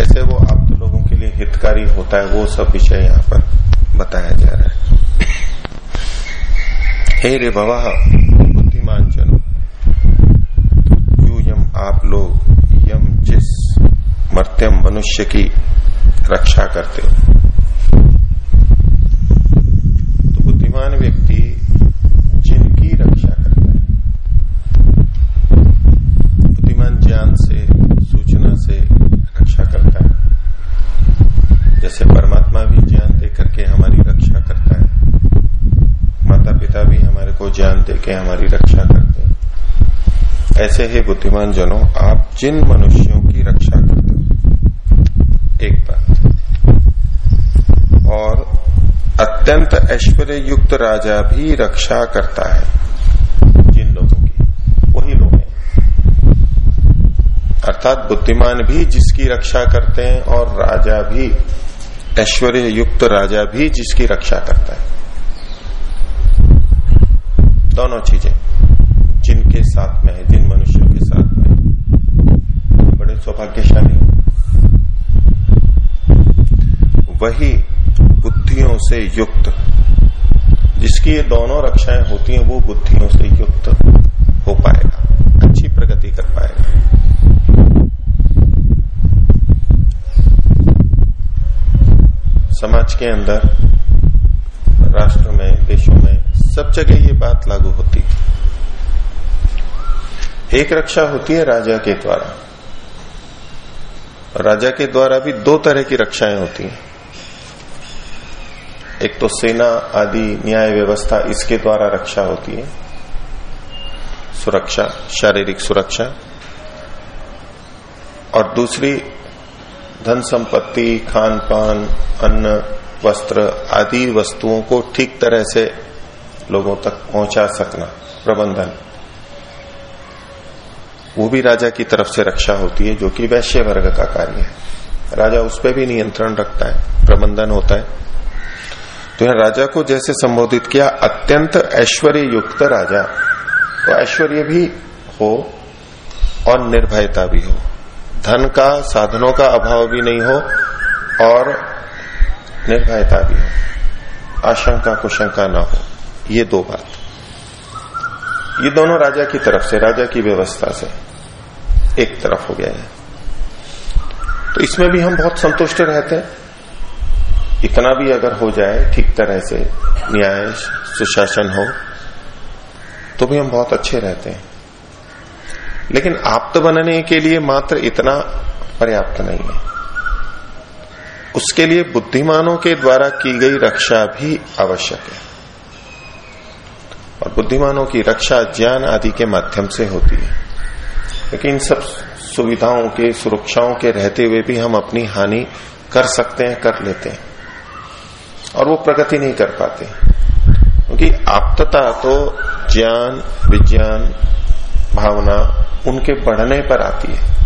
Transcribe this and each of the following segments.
कैसे वो आप तो लोगों के लिए हितकारी होता है, वो सब विषय यहाँ पर बताया जा रहा है। हे रे भवा, बुद्धिमान जनो यू यम आप लोग, यम जिस मर्त्यम मनुष्य की रक्षा करते हो तो बुद्धिमान व्यक्ति जिनकी रक्षा करता है बुद्धिमान ज्ञान से सूचना से रक्षा करता है जैसे परमात्मा भी ज्ञान दे करके हमारी रक्षा करता है माता पिता भी हमारे को ज्ञान दे के हमारी रक्षा करते हैं ऐसे ही बुद्धिमान जनों, आप जिन मनुष्यों की रक्षा करते हो, एक बात। और अत्यंत ऐश्वर्य युक्त राजा भी रक्षा करता है जिन लोगों की। वही लोग हैं। अर्थात बुद्धिमान भी जिसकी रक्षा करते हैं और राजा भी ऐश्वर्य युक्त राजा भी जिसकी रक्षा करता है। दोनों चीज़ें जिनके साथ में है जिन मनुष्यों के साथ बड़े वही बुद्धियों से युक्त, जिसकी ये दोनों रक्षाएँ होती हैं, वो बुद्धियों से युक्त हो पाएगा, अच्छी प्रगति कर पाएगा। समाज के अंदर, राष्ट्र में, देशों में सब जगह ये बात लागू होती है एक रक्षा होती है राजा के द्वारा। राजा के द्वारा भी दो तरह की रक्षाएँ होती हैं। एक तो सेना आदि न्याय व्यवस्था इसके द्वारा रक्षा होती है। सुरक्षा, शारीरिक सुरक्षा। और दूसरी, धन संपत्ति खान पान अन्न, वस्त्र आदि वस्तुओं को ठीक तरह से लोगों तक पहुँचा सकना, प्रबंधन। वो भी राजा की तरफ़ से रक्षा होती है, जो कि वैश्य वर्ग का कार्य है। राजा उस पर भी नियंत्रण रखता है, प्रबंधन होता है। तो यह राजा को जैसे संबोधित किया, अत्यंत ऐश्वर्य युक्त राजा। तो ऐश्वर्य भी हो और निर्भयता भी हो। धन का, साधनों का अभाव भी नहीं हो और निर्भयता भी हो। आशंका कुशंका ना हो। ये दो बात। ये दोनों राजा की तरफ़ से, राजा की व्यवस्था से एक तरफ़ हो गया है। तो इसमें भी हम बहुत संतुष्ट रहते हैं। इतना भी अगर हो जाए, ठीक तरह से न्याय, सुशासन हो तो भी हम बहुत अच्छे रहते हैं। लेकिन आप्त बनने के लिए मात्र इतना पर्याप्त नहीं है। उसके लिए बुद्धिमानों के द्वारा की गई रक्षा भी आवश्यक है। और बुद्धिमानों की रक्षा ज्ञान आदि के माध्यम से होती है। लेकिन सब सुविधाओं के सुरक्षाओं के रहते हुए भी हम अपनी हानि कर सकते हैं कर लेते हैं। और वो प्रगति नहीं कर पाते। क्योंकि आपतता तो ज्ञान विज्ञान भावना उनके बढ़ने पर आती है।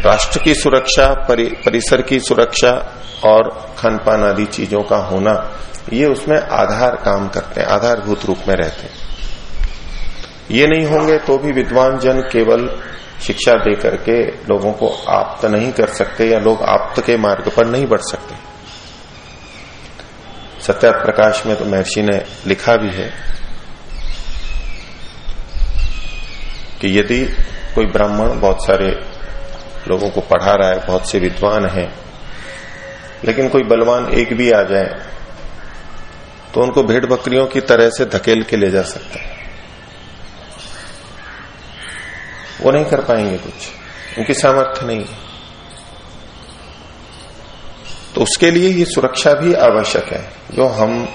राष्ट्र की सुरक्षा परि, परिसर की सुरक्षा और खान पान आदि चीज़ों का होना ये उसमें आधार काम करते हैं, आधारभूत रूप में रहते हैं। ये नहीं होंगे तो भी विद्वान जन केवल शिक्षा दे करके लोगों को आप्त नहीं कर सकते या लोग आप्त के मार्ग पर नहीं बढ़ सकते। सत्या प्रकाश में तो महर्षि ने लिखा भी है कि यदि कोई ब्राह्मण बहुत सारे लोगों को पढ़ा रहा है, बहुत से विद्वान हैं, लेकिन कोई बलवान एक भी आ जाए तो उनको भेड़ बकरियों की तरह से धकेल के ले जा सकता है। वो नहीं कर पाएँगे कुछ। उनकी सामर्थ्य नहीं है। तो उसके लिए ये सुरक्षा भी आवश्यक है। जो हम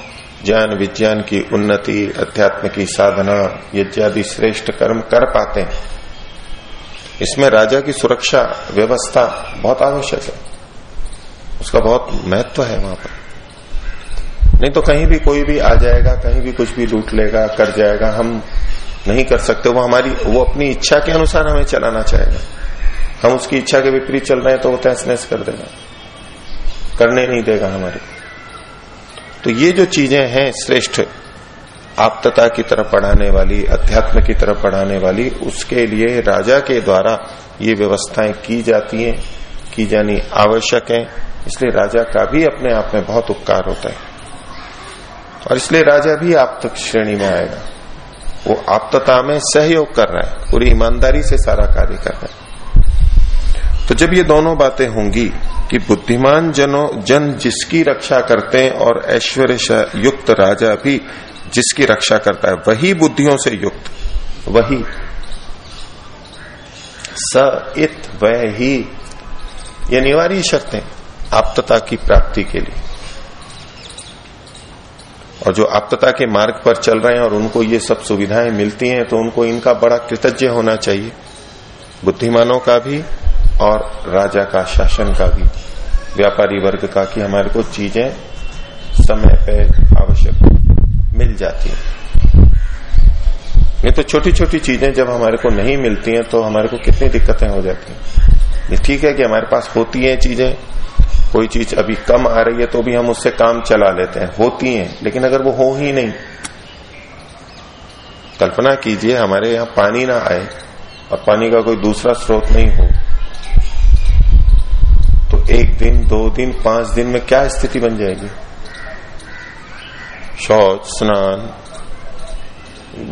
ज्ञान, विज्ञान की उन्नति अध्यात्म की साधना, यज्ञादि श्रेष्ठ कर्म कर पाते हैं, इसमें राजा की सुरक्षा व्यवस्था बहुत आवश्यक है। उसका बहुत महत्व है वहाँ पर। नहीं तो कहीं भी कोई भी आ जाएगा, कहीं भी कुछ भी लूट लेगा, कर जाएगा, हम नहीं कर सकते। वो हमारी, वो अपनी इच्छा के अनुसार हमें चलाना चाहेगा। हम उसकी इच्छा के विपरीत चल रहे हैं तो वो तहस नहस कर देगा। करने नहीं देगा हमारे। तो ये जो चीज़ें हैं श्रेष्ठ, आपतता की तरफ़ बढ़ाने वाली, अध्यात्म की तरफ़ बढ़ाने वाली, उसके लिए राजा के द्वारा ये व्यवस्थाएँ की जाती हैं, की जानी आवश्यक है। इसलिए राजा का भी अपने आप में बहुत उपकार होता है। और इसलिए राजा भी आप श्रेणी में आएगा। वो आपतता में सहयोग कर रहा है, पूरी ईमानदारी से सारा कार्य कर रहा है। तो जब ये दोनों बातें होंगी कि बुद्धिमान जनों, जन जिसकी रक्षा करते हैं और ऐश्वर्य युक्त राजा भी जिसकी रक्षा करता है, वही बुद्धियों से युक्त, वही। स इत वह ही, ये अनिवार्य शर्तें आपतता की प्राप्ति के लिए। और जो आपतता के मार्ग पर चल रहे हैं और उनको ये सब सुविधाएँ मिलती हैं तो उनको इनका बड़ा कृतज्ञ होना चाहिए। बुद्धिमानों का भी और राजा का, शासन का भी। व्यापारी वर्ग का कि हमारे को चीज़ें समय पे आवश्यक मिल जाती है। ये तो छोटी छोटी चीज़ें जब हमारे को नहीं मिलती हैं तो हमारे को कितनी दिक्कतें हो जाती हैं। ठीक है कि हमारे पास होती हैं चीज़ें कोई चीज़ अभी कम आ रही है तो भी हम उससे काम चला लेते हैं। होती हैं, लेकिन अगर वो हो ही नहीं, कल्पना कीजिए हमारे यहाँ पानी ना आए और पानी का कोई दूसरा स्रोत नहीं हो तो एक दिन, दो दिन, पाँच दिन में क्या स्थिति बन जाएगी? शौच, स्नान,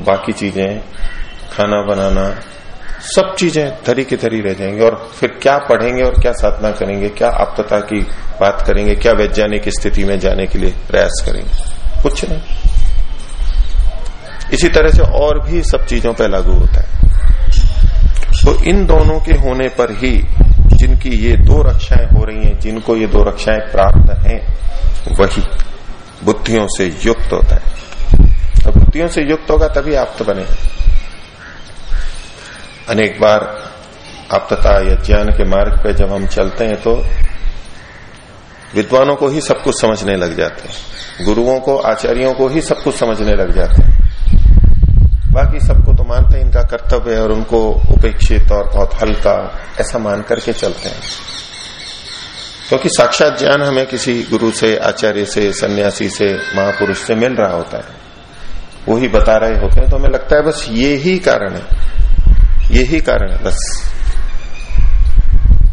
बाकी चीज़ें, खाना बनाना सब चीज़ें धरी की धरी रह जाएँगे। और फिर क्या पढ़ेंगे और क्या साधना करेंगे? क्या आपता की बात करेंगे? क्या वैज्ञानिक स्थिति में जाने के लिए प्रयास करेंगे? कुछ नहीं। इसी तरह से और भी सब चीज़ों पर लागू होता है। तो इन दोनों के होने पर ही जिनकी ये दो रक्षाएँ हो रही हैं, जिनको ये दो रक्षाएँ प्राप्त हैं, वही बुद्धियों से युक्त होता है। तो बुद्धियों से युक्त होगा तभी आप तो बनेगा अनेक बार आपतता या ज्ञान के मार्ग पे जब हम चलते हैं तो विद्वानों को ही सब कुछ समझने लग जाते हैं। गुरुओं को, आचार्यों को ही सब कुछ समझने लग जाते हैं। बाकी सबको तो मानते हैं, इनका कर्तव्य है और उनको उपेक्षित और बहुत हल्का ऐसा मान करके चलते हैं। क्योंकि तो साक्षात ज्ञान हमें किसी गुरु से, आचार्य से, सन्यासी से, महापुरुष से मिल रहा होता है। वो ही बता रहे होते हैं तो हमें लगता है बस ये ही कारण है। यही कारण है, बस।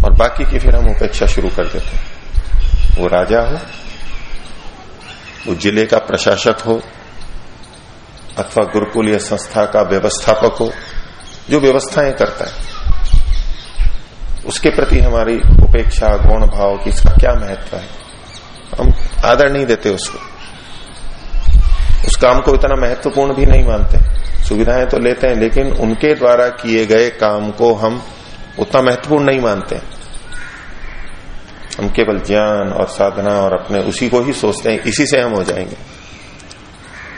और बाकी की फिर हम उपेक्षा शुरू कर देते हैं। वो राजा हो, वो ज़िले का प्रशासक हो, अथवा गुरुकुल या संस्था का व्यवस्थापक हो, जो व्यवस्थाएँ करता है, उसके प्रति हमारी उपेक्षा गौण भाव की इसका क्या महत्व है? हम आदर नहीं देते उसको। उस काम को इतना महत्वपूर्ण भी नहीं मानते। सुविधाएँ तो लेते हैं, लेकिन उनके द्वारा किए गए काम को हम उतना महत्वपूर्ण नहीं मानते। हम केवल ज्ञान और साधना और अपने उसी को ही सोचते हैं, इसी से हम हो जाएँगे।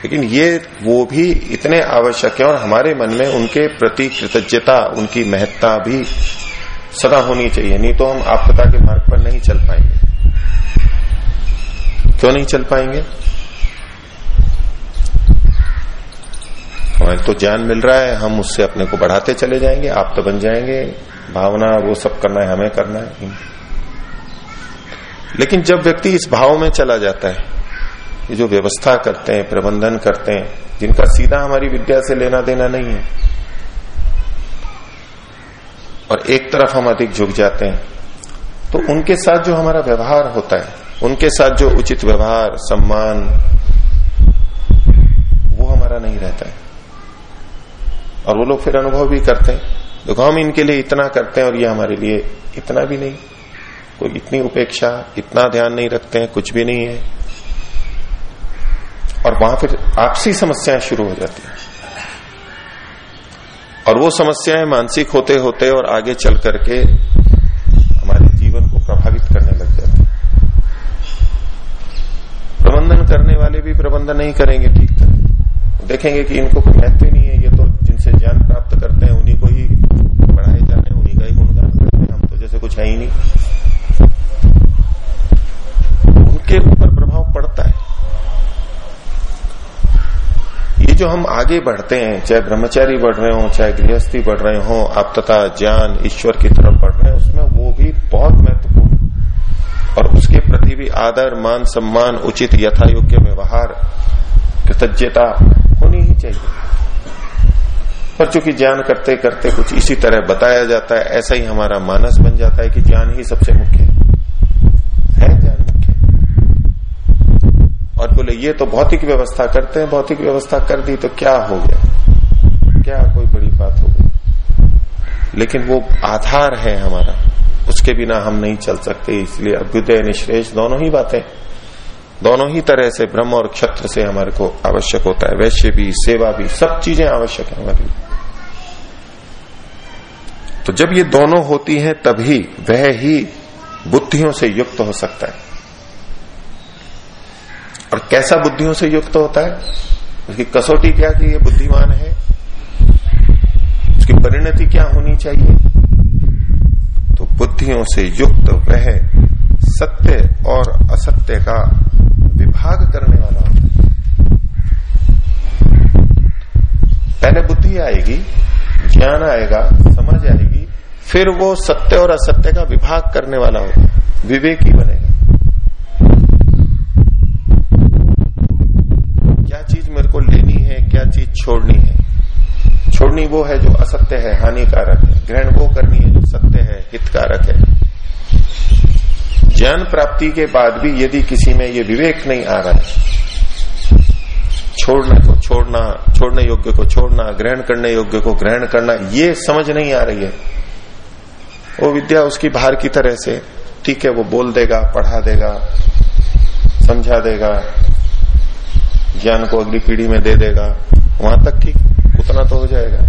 लेकिन ये, वो भी इतने आवश्यक है और हमारे मन में उनके प्रति कृतज्ञता, उनकी महत्ता भी सदा होनी चाहिए। नहीं तो हम आपदा के मार्ग पर नहीं चल पाएँगे। क्यों नहीं चल पाएँगे? हमें तो ज्ञान मिल रहा है, हम उससे अपने को बढ़ाते चले जाएँगे, आप तो बन जाएँगे। भावना वो सब करना है, हमें करना है। लेकिन जब व्यक्ति इस भाव में चला जाता है, ये जो व्यवस्था करते हैं, प्रबंधन करते हैं, जिनका सीधा हमारी विद्या से लेना देना नहीं है, और एक तरफ़ हम अधिक झुक जाते हैं तो उनके साथ जो हमारा व्यवहार होता है, उनके साथ जो उचित व्यवहार, सम्मान, वो हमारा नहीं रहता है। और वो लोग फिर अनुभव भी करते हैं। देखो, हम इनके लिए इतना करते हैं और ये हमारे लिए इतना भी नहीं। कोई इतनी उपेक्षा, इतना ध्यान नहीं रखते हैं, कुछ भी नहीं है। और वहाँ फिर आपसी समस्याएँ शुरू हो जाती हैं। और वो समस्याएँ मानसिक होते होते और आगे चल करके हमारे जीवन को प्रभावित करने लग जाती प्रबंधन करने वाले भी प्रबंधन नहीं करेंगे, ठीक तरह देखेंगे कि इनको कोई महत्व नहीं जिनसे ज्ञान प्राप्त करते हैं, उन्हीं को ही बढ़ाए जाने उन्हीं का ही गुणगान करते हैं। हम तो जैसे कुछ है ही नहीं। उनके ऊपर प्रभाव पड़ता है। ये जो हम आगे बढ़ते हैं, चाहे ब्रह्मचारी बढ़ रहे हो, चाहे गृहस्थी बढ़ रहे हो, आप तथा ज्ञान ईश्वर की तरफ़ बढ़ रहे हैं, उसमें वो भी बहुत महत्वपूर्ण और उसके प्रति भी आदर, मान, सम्मान, उचित यथा योग्य व्यवहार, कृतज्ञता होनी ही चाहिए। पर चूँकि ज्ञान करते करते कुछ इसी तरह बताया जाता है, ऐसा ही हमारा मानस बन जाता है कि ज्ञान ही सबसे मुख्य है। ज्ञान मुख्य? और बोले, ये तो भौतिक व्यवस्था करते हैं, भौतिक व्यवस्था कर दी तो क्या हो गया? क्या कोई बड़ी बात हो गई? लेकिन वो आधार है हमारा। उसके बिना हम नहीं चल सकते, इसलिए अभ्युदय निश्रेष दोनों ही बातें। दोनों ही तरह से ब्रह्म और क्षत्र से हमारे को आवश्यक होता है। वैश्य भी, सेवा भी, सब चीज़ें आवश्यक है हमारे लिए। तो जब ये दोनों होती हैं, तभी वह ही बुद्धियों से युक्त हो सकता है। और कैसा बुद्धियों से युक्त होता है? उसकी कसौटी क्या कि ये बुद्धिमान है? उसकी परिणति क्या होनी चाहिए? तो बुद्धियों से युक्त वह सत्य और असत्य का विभाग करने वाला होता है। पहले बुद्धि आएगी ज्ञान आएगा, समझ आएगी, फिर वो सत्य और असत्य का विभाग करने वाला होगा, विवेकी बनेगा। क्या चीज़ मेरे को लेनी है, क्या चीज़ छोड़नी है? छोड़नी वो है जो असत्य है, हानिकारक है। ग्रहण वो करनी है जो सत्य है, हितकारक है। ज्ञान प्राप्ति के बाद भी यदि किसी में ये विवेक नहीं आ रहा है, छोड़ना को छोड़ना, छोड़ने योग्य को छोड़ना, ग्रहण करने योग्य को ग्रहण करना, ये समझ नहीं आ रही है। वो विद्या उसकी बाहर की तरह से, ठीक है, वो बोल देगा, पढ़ा देगा, समझा देगा, ज्ञान को अगली पीढ़ी में दे देगा, वहाँ तक ठीक उतना तो हो जाएगा।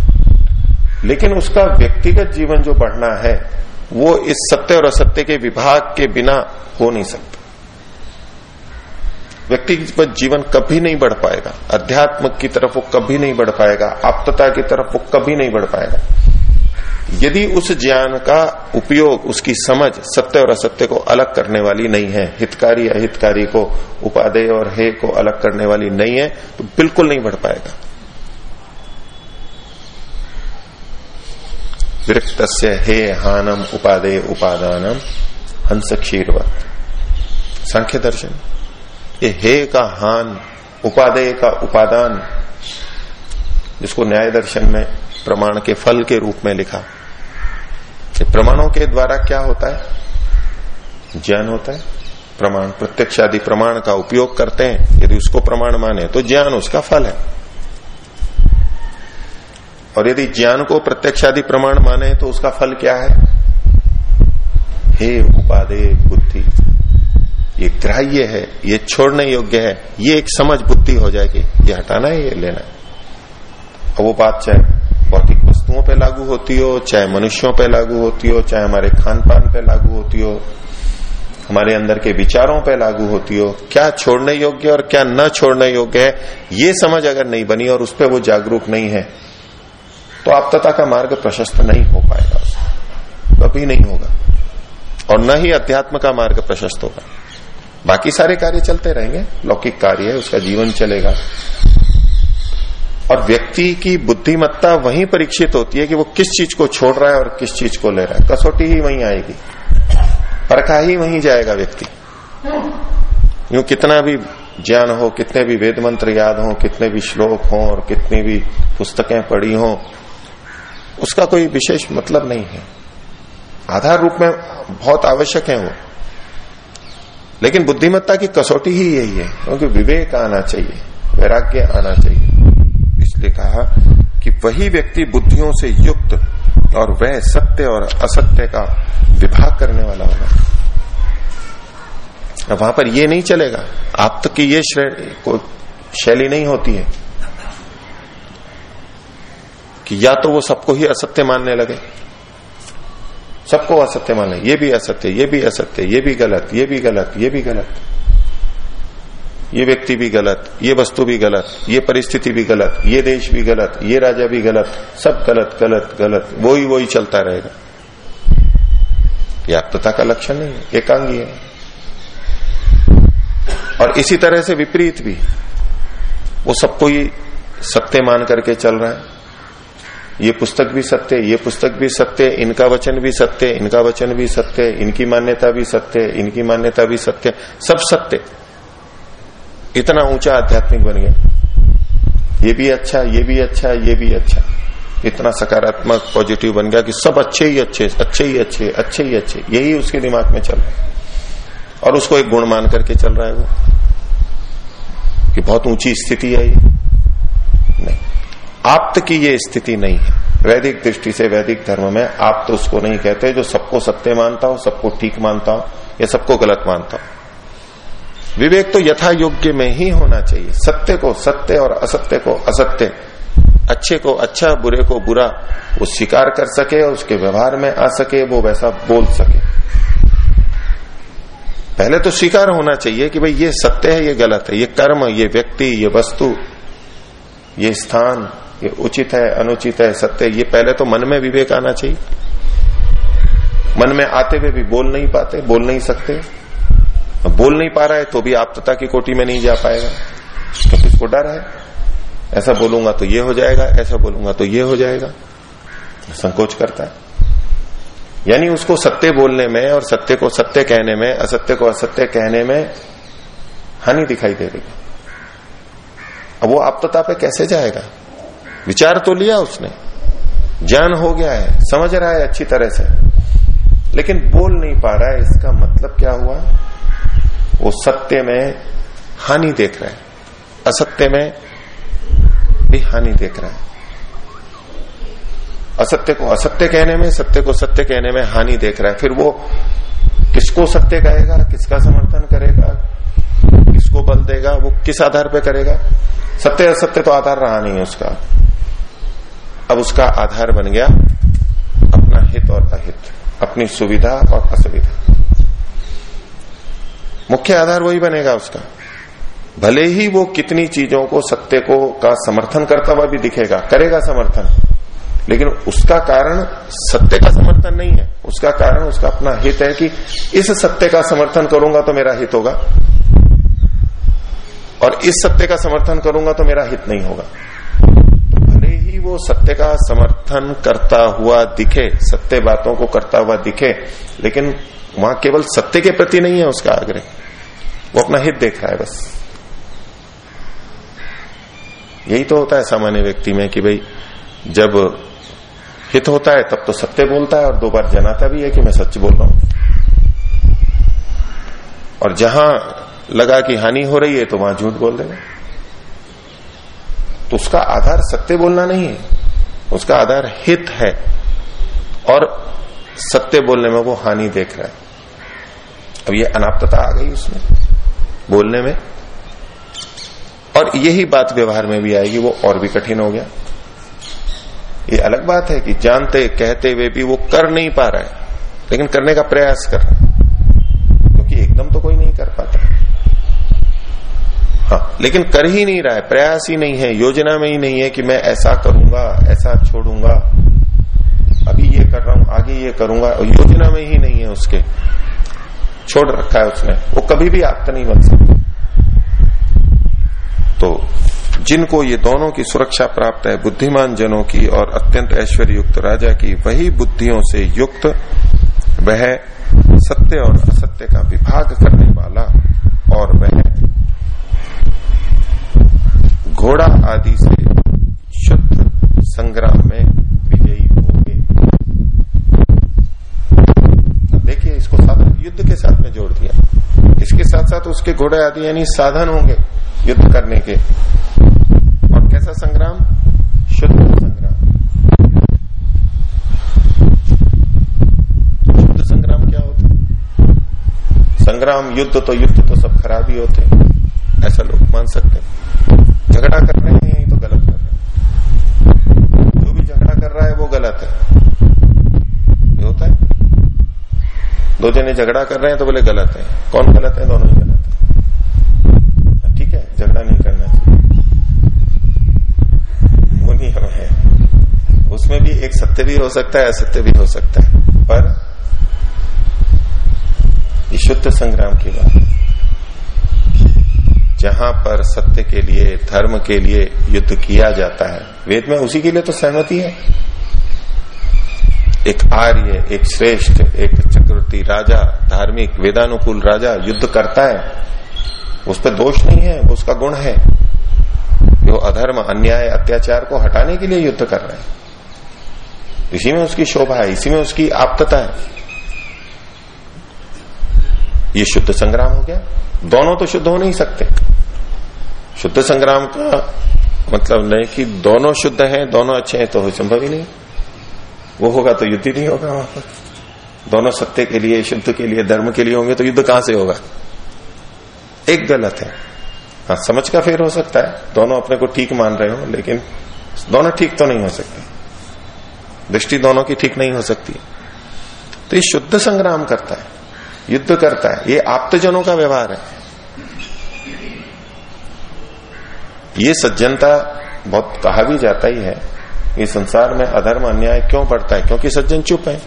लेकिन उसका व्यक्तिगत जीवन जो बढ़ना है, वो इस सत्य और असत्य के विभाग के बिना हो नहीं सकता। व्यक्तिगत जीवन कभी नहीं बढ़ पाएगा। अध्यात्म की तरफ़ वो कभी नहीं बढ़ पाएगा। आपता की तरफ़ वो कभी नहीं बढ़ पाएगा। यदि उस ज्ञान का उपयोग, उसकी समझ सत्य और असत्य को अलग करने वाली नहीं है, हितकारी, अहितकारी को, उपादेय और हे को अलग करने वाली नहीं है तो बिल्कुल नहीं बढ़ पाएगा। विरक्त हे हानम उपादेय उपादानम हंस क्षीरवत सांख्य दर्शन। ये हे का हान, उपादेय का उपादान, जिसको न्याय दर्शन में, प्रमाण के फल के रूप में लिखा। प्रमाणों के द्वारा क्या होता है? ज्ञान होता है। प्रमाण प्रत्यक्ष आदि प्रमाण का उपयोग करते हैं। यदि उसको प्रमाण माने तो ज्ञान उसका फल है। और यदि ज्ञान को प्रत्यक्ष आदि प्रमाण माने तो उसका फल क्या है? हे उपादे बुद्धि। ये ग्राह्य है, ये छोड़ने योग्य है, ये एक समझ बुद्धि हो जाएगी, ये हटाना है, ये लेना है। अब वो बात चाहे भौतिक वस्तुओं पे लागू होती हो, चाहे मनुष्यों पे लागू होती हो, चाहे हमारे खान पान पे लागू होती हो, हमारे अंदर के विचारों पे लागू होती हो, क्या छोड़ने योग्य और क्या न छोड़ने योग्य है, ये समझ अगर नहीं बनी और उस पर वो जागरूक नहीं है तो आपतता का मार्ग प्रशस्त नहीं हो पाएगा कभी नहीं होगा। और न ही अध्यात्म का मार्ग प्रशस्त होगा। बाकी सारे कार्य चलते रहेंगे। लौकिक कार्य है, उसका जीवन चलेगा। और व्यक्ति की बुद्धिमत्ता वहीं परीक्षित होती है कि वो किस चीज़ को छोड़ रहा है और किस चीज़ को ले रहा है। कसौटी ही वहीं आएगी। परखा ही वहीं जाएगा व्यक्ति। यूँ कितना भी ज्ञान हो, कितने भी वेद मंत्र याद हो, कितने भी श्लोक हो और कितनी भी पुस्तकें पढ़ी हो, उसका कोई विशेष मतलब नहीं है। आधार रूप में बहुत आवश्यक है वो। लेकिन बुद्धिमत्ता की कसौटी ही यही है, क्योंकि विवेक आना चाहिए, वैराग्य आना चाहिए। इसलिए कहा कि वही व्यक्ति बुद्धियों से युक्त और वह सत्य और असत्य का विभाग करने वाला होगा। वहाँ पर यह नहीं चलेगा। आप तक की ये शैली नहीं होती है कि या तो वो सबको ही असत्य मानने लगे। सबको असत्य माने ये भी असत्य ये भी असत्य ये भी गलत, ये भी गलत, ये भी गलत। ये व्यक्ति भी गलत, ये वस्तु भी गलत, ये परिस्थिति भी गलत, ये देश भी गलत, ये राजा भी गलत, सब गलत गलत गलत वो ही वो ही चलता रहेगा। व्याप्तता का लक्षण नहीं है, एकांगी है। और इसी तरह से विपरीत भी। वो सबको ही सत्य मान करके चल रहा है। ये पुस्तक भी सत्य ये पुस्तक भी सत्य इनका वचन भी सत्य इनका वचन भी सत्य इनकी मान्यता भी सत्य इनकी मान्यता भी सत्य सब सत्य इतना ऊँचा आध्यात्मिक बन गया। ये भी अच्छा ये भी अच्छा ये भी अच्छा। इतना सकारात्मक, पॉजिटिव बन गया कि सब अच्छे ही अच्छे अच्छे ही अच्छे अच्छे ही अच्छे। यही उसके दिमाग में चल रहा है। और उसको एक गुण मान करके चल रहा है वो। कि बहुत ऊँची स्थिति है ये। आप्त की ये स्थिति नहीं है। वैदिक दृष्टि से वैदिक धर्म में आप तो उसको नहीं कहते, जो सबको सत्य मानता हो, सबको ठीक मानता हो, या सबको गलत मानता हो। विवेक तो यथा योग्य में ही होना चाहिए। सत्य को सत्य और असत्य को असत्य, अच्छे को अच्छा बुरे को बुरा, वो स्वीकार कर सके और उसके व्यवहार में आ सके, वो वैसा बोल सके। पहले तो स्वीकार होना चाहिए कि भाई ये सत्य है, ये गलत है, ये कर्म, ये व्यक्ति, ये वस्तु, ये स्थान ये उचित है, अनुचित है, सत्य ये पहले तो मन में विवेक आना चाहिए। मन में आते हुए भी बोल नहीं पाते, बोल नहीं सकते। बोल नहीं पा रहा है तो भी आपतता की कोटि में नहीं जा पाएगा। तो इसको डर है? ऐसा बोलूँगा तो ये हो जाएगा, ऐसा बोलूँगा तो ये हो जाएगा। संकोच करता है। यानी उसको सत्य बोलने में और सत्य को सत्य कहने में, असत्य को असत्य कहने में हानि दिखाई दे रही अब वो आपता पे कैसे जाएगा? विचार तो लिया उसने। ज्ञान हो गया है, समझ रहा है अच्छी तरह से। लेकिन बोल नहीं पा रहा है, इसका मतलब क्या हुआ? वो सत्य में हानि देख रहा है। असत्य में भी हानि देख रहा है। असत्य को असत्य कहने में, सत्य को सत्य कहने में हानि देख रहा है। फिर वो किसको सत्य कहेगा, किसका समर्थन करेगा? किसको बल देगा, वो किस आधार पे करेगा? सत्य असत्य तो आधार रहा नहीं है उसका। अब उसका आधार बन गया अपना हित और अहित, अपनी सुविधा और असुविधा। मुख्य आधार वही बनेगा उसका। भले ही वो कितनी चीज़ों को, सत्य को, का समर्थन करता हुआ भी दिखेगा, करेगा समर्थन, लेकिन उसका कारण सत्य का समर्थन नहीं है। उसका कारण उसका अपना हित है कि इस सत्य का समर्थन करूँगा तो मेरा हित होगा। और इस सत्य का समर्थन करूँगा तो मेरा हित नहीं होगा। भले ही वो सत्य का समर्थन करता हुआ दिखे, सत्य बातों को करता हुआ दिखे, लेकिन वहाँ केवल सत्य के प्रति नहीं है उसका आग्रह। वो अपना हित देख रहा है बस। यही तो होता है सामान्य व्यक्ति में कि भाई, जब हित होता है तब तो सत्य बोलता है और दो बार जनाता भी है कि मैं सच बोल रहा हूँ। और जहाँ लगा कि हानि हो रही है तो वहाँ झूठ बोल देगा। तो उसका आधार सत्य बोलना नहीं है। उसका आधार हित है। और सत्य बोलने में वो हानि देख रहा है। अब ये अनाप्तता आ गई उसमें, बोलने में। और यही बात व्यवहार में भी आएगी, वो और भी कठिन हो गया। ये अलग बात है कि जानते, कहते हुए भी वो कर नहीं पा रहा है, लेकिन करने का प्रयास कर रहा है। क्योंकि एकदम तो कोई नहीं कर पाता। हाँ लेकिन कर ही नहीं रहा है, प्रयास ही नहीं है, योजना में ही नहीं है कि मैं ऐसा करूँगा, ऐसा छोड़ूँगा। अभी ये कर रहा हूँ, आगे ये करूँगा योजना में ही नहीं है उसके। छोड़ रखा है उसने, वो कभी भी आप नहीं बन सकता। तो जिनको ये दोनों की सुरक्षा प्राप्त है, बुद्धिमान जनों की और अत्यंत ऐश्वर्य युक्त राजा की, वही बुद्धियों से युक्त, वह सत्य और असत्य का विभाग करने वाला और वह घोड़ा आदि से शुद्ध संग्राम में विजयी होंगे। देखिए, इसको साधन, युद्ध के साथ में जोड़ दिया। इसके साथ साथ उसके घोड़े आदि, यानी साधन होंगे युद्ध करने के। और कैसा संग्राम? शुद्ध संग्राम। शुद्ध संग्राम क्या होता है? संग्राम, युद्ध तो युद्ध तो सब खराब ही होते ऐसा लोग मान सकते हैं। झगड़ा कर रहे हैं तो गलत कर रहे हैं। जो भी झगड़ा कर रहा है, वो गलत है। ये होता है। दो जने झगड़ा कर रहे हैं तो बोले गलत है। कौन गलत है? दोनों ही गलत है। ठीक है, झगड़ा नहीं करना चाहिए। वो नियम है। उसमें भी एक सत्य भी हो सकता है, असत्य भी हो सकता है। पर शुद्ध संग्राम की बात जहाँ पर सत्य के लिए, धर्म के लिए युद्ध किया जाता है। वेद में उसी के लिए तो सहमति है। एक आर्य, एक श्रेष्ठ, एक चक्रवर्ती राजा, धार्मिक, वेदानुकूल राजा युद्ध करता है। उस पर दोष नहीं है उसका गुण है। जो अधर्म, अन्याय, अत्याचार को हटाने के लिए युद्ध कर रहे हैं। इसी में उसकी शोभा है, इसी में उसकी आप्तता है। ये शुद्ध संग्राम हो गया। दोनों तो शुद्ध हो नहीं सकते। शुद्ध संग्राम का मतलब नहीं कि दोनों शुद्ध हैं, दोनों अच्छे हैं तो संभव ही नहीं। वो होगा तो युद्ध ही नहीं होगा वहाँ पर। दोनों सत्य के लिए, शुद्ध के लिए, धर्म के लिए होंगे तो युद्ध कहाँ से होगा? एक गलत है। हाँ समझ का फेर हो सकता है। दोनों अपने को ठीक मान रहे हो, लेकिन दोनों ठीक तो नहीं हो सकते। दृष्टि दोनों की ठीक नहीं हो सकती। तो ये शुद्ध संग्राम करता है, युद्ध करता है। ये आप्तजनों का व्यवहार है। ये सज्जनता बहुत कहा भी जाता ही है। ये संसार में अधर्म, अन्याय क्यों पड़ता है? क्योंकि सज्जन चुप है।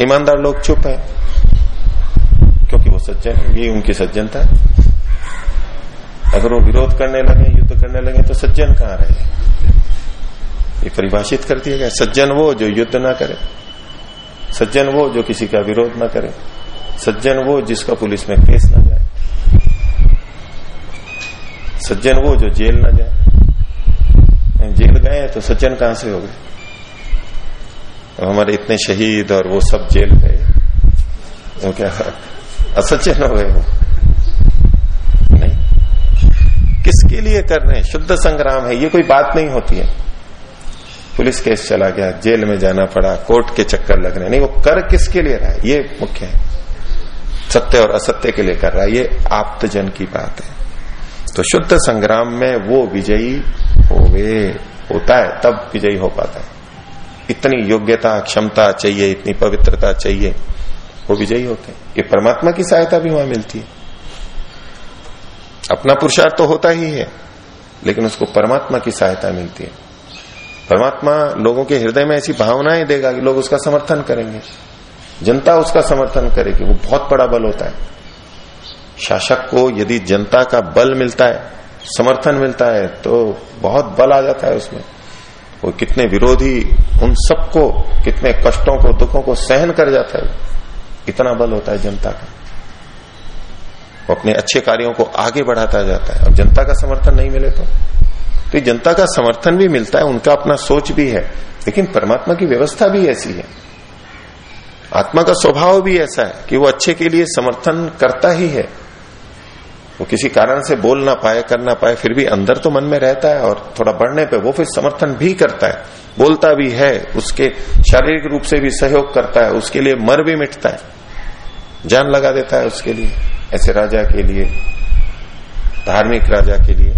ईमानदार लोग चुप है। क्योंकि वो सज्जन ये उनकी सज्जनता है। अगर वो विरोध करने लगे, युद्ध करने लगे तो सज्जन कहाँ रहे? ये परिभाषित कर दिया गया। सज्जन वो जो युद्ध ना करे। सज्जन वो जो किसी का विरोध ना करे। सज्जन वो जिसका पुलिस में केस ना सज्जन वो जो जेल ना जाए। जेल गए तो सज्जन कहाँ से हो गए? हमारे इतने शहीद और वो सब जेल गए। वो क्या असज्जन हो गए वो? नहीं। किसके लिए कर रहे हैं? शुद्ध संग्राम है, ये कोई बात नहीं होती है। पुलिस केस चला गया, जेल में जाना पड़ा, कोर्ट के चक्कर लग रहे नहीं, वो कर किसके लिए रहा है? ये मुख्य है। सत्य और असत्य के लिए कर रहा है। ये आप्तजन की बात है। तो शुद्ध संग्राम में वो विजयी होवे, होता है, तब विजयी हो पाता है। इतनी योग्यता, क्षमता चाहिए, इतनी पवित्रता चाहिए, वो विजयी होते हैं। ये परमात्मा की सहायता भी वहाँ मिलती है। अपना पुरुषार्थ तो होता ही है, लेकिन उसको परमात्मा की सहायता मिलती है। परमात्मा लोगों के हृदय में ऐसी भावनाएँ देगा कि लोग उसका समर्थन करेंगे। जनता उसका समर्थन करेगी वो बहुत बड़ा बल होता है। शासक को यदि जनता का बल मिलता है, समर्थन मिलता है तो बहुत बल आ जाता है उसमें। वो कितने विरोधी उन सबको, कितने कष्टों को, दुखों को सहन कर जाता है। इतना बल होता है जनता का। वो अपने अच्छे कार्यों को आगे बढ़ाता जाता है। और जनता का समर्थन नहीं मिले तो। तो जनता का समर्थन भी मिलता है, उनका अपना सोच भी है। लेकिन परमात्मा की व्यवस्था भी ऐसी है। आत्मा का स्वभाव भी ऐसा है कि वो अच्छे के लिए समर्थन करता ही है। वो किसी कारण से बोल ना पाए, कर ना पाए, फिर भी अंदर तो मन में रहता है और थोड़ा बढ़ने पे वो फिर समर्थन भी करता है। बोलता भी है, उसके शारीरिक रूप से भी सहयोग करता है, उसके लिए मर भी मिटता है। जान लगा देता है उसके लिए, ऐसे राजा के लिए, धार्मिक राजा के लिए,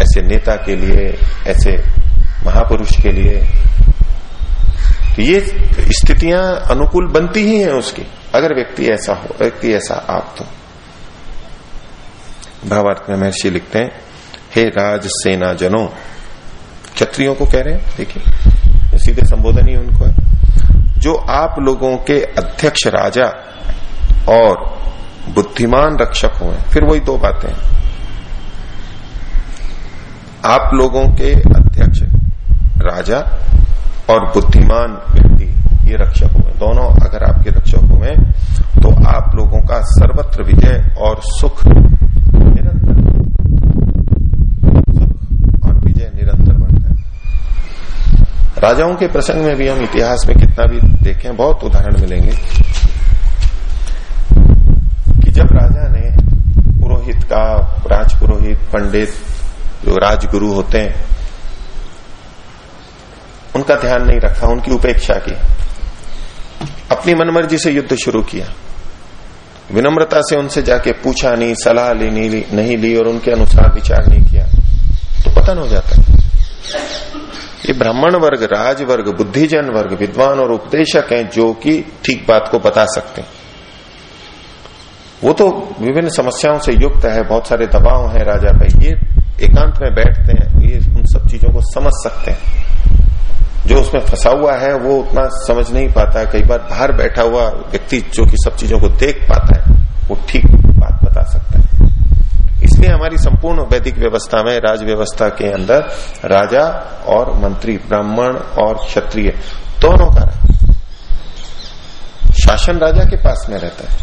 ऐसे नेता के लिए, ऐसे महापुरुष के लिए। तो ये स्थितियाँ अनुकूल बनती ही हैं उसकी। अगर व्यक्ति ऐसा हो, व्यक्ति ऐसा आप तो। भावार्थ में महर्षि लिखते हैं, हे राज सेना जनों क्षत्रियों को कह रहे हैं, देखिए सीधे संबोधन ही उनको है, जो आप लोगों के अध्यक्ष राजा और बुद्धिमान रक्षक हुए फिर वही दो बातें आप लोगों के अध्यक्ष राजा और बुद्धिमान व्यक्ति, ये रक्षक हुए दोनों अगर आपके रक्षक हुए तो आप लोगों का सर्वत्र विजय और सुख निरंतर। सुख और विजय निरंतर बढ़ता है। राजाओं के प्रसंग में भी हम इतिहास में कितना भी देखें, बहुत उदाहरण मिलेंगे। कि जब राजा ने पुरोहित का, राजपुरोहित, पंडित, जो राजगुरु होते हैं, उनका ध्यान नहीं रखा, उनकी उपेक्षा की, अपनी मनमर्जी से युद्ध शुरू किया। विनम्रता से उनसे जाके पूछा नहीं सलाह ली नहीं ली, नहीं ली और उनके अनुसार विचार नहीं किया। तो पतन हो जाता है। ये ब्राह्मण वर्ग राज वर्ग बुद्धिजन वर्ग विद्वान और उपदेशक हैं जो कि ठीक बात को बता सकते हैं। वो तो विभिन्न समस्याओं से युक्त है बहुत सारे दबाव हैं राजा पे ये एकांत में बैठते हैं ये उन सब चीज़ों को समझ सकते हैं। जो उसमें फंसा हुआ है, वो उतना समझ नहीं पाता। कई बार बाहर बैठा हुआ व्यक्ति जो कि सब चीज़ों को देख पाता है, वो ठीक बात बता सकता है। इसलिए हमारी संपूर्ण वैदिक व्यवस्था में, राज व्यवस्था के अंदर राजा और मंत्री, ब्राह्मण और क्षत्रिय, दोनों का शासन राजा के पास में रहता है।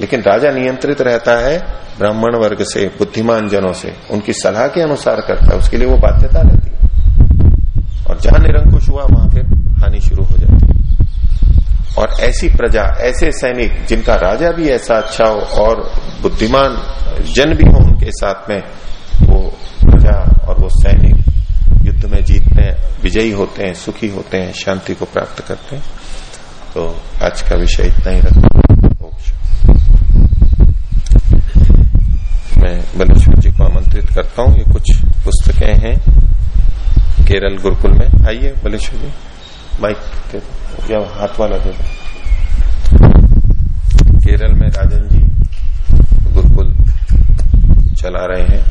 लेकिन राजा नियंत्रित रहता है ब्राह्मण वर्ग से बुद्धिमान जनों से। उनकी सलाह के अनुसार करता है, उसके लिए वो बाध्यता रहती है। और जहाँ निरंकुश हुआ, वहाँ फिर हानि शुरू हो जाती और ऐसी प्रजा, ऐसे सैनिक, जिनका राजा भी ऐसा अच्छा हो और बुद्धिमान जन भी हो उनके साथ में, वो प्रजा और वो सैनिक युद्ध में जीतते हैं, विजयी होते हैं, सुखी होते हैं, शांति को प्राप्त करते हैं। तो आज का विषय इतना ही रखता मैं बलेश्वर जी को आमंत्रित करता हूँ। ये कुछ पुस्तकें हैं। केरल गुरुकुल में। आइए, बलेश्वर जी। माइक या हाथ वाला दे। केरल में राजन जी गुरुकुल चला रहे हैं।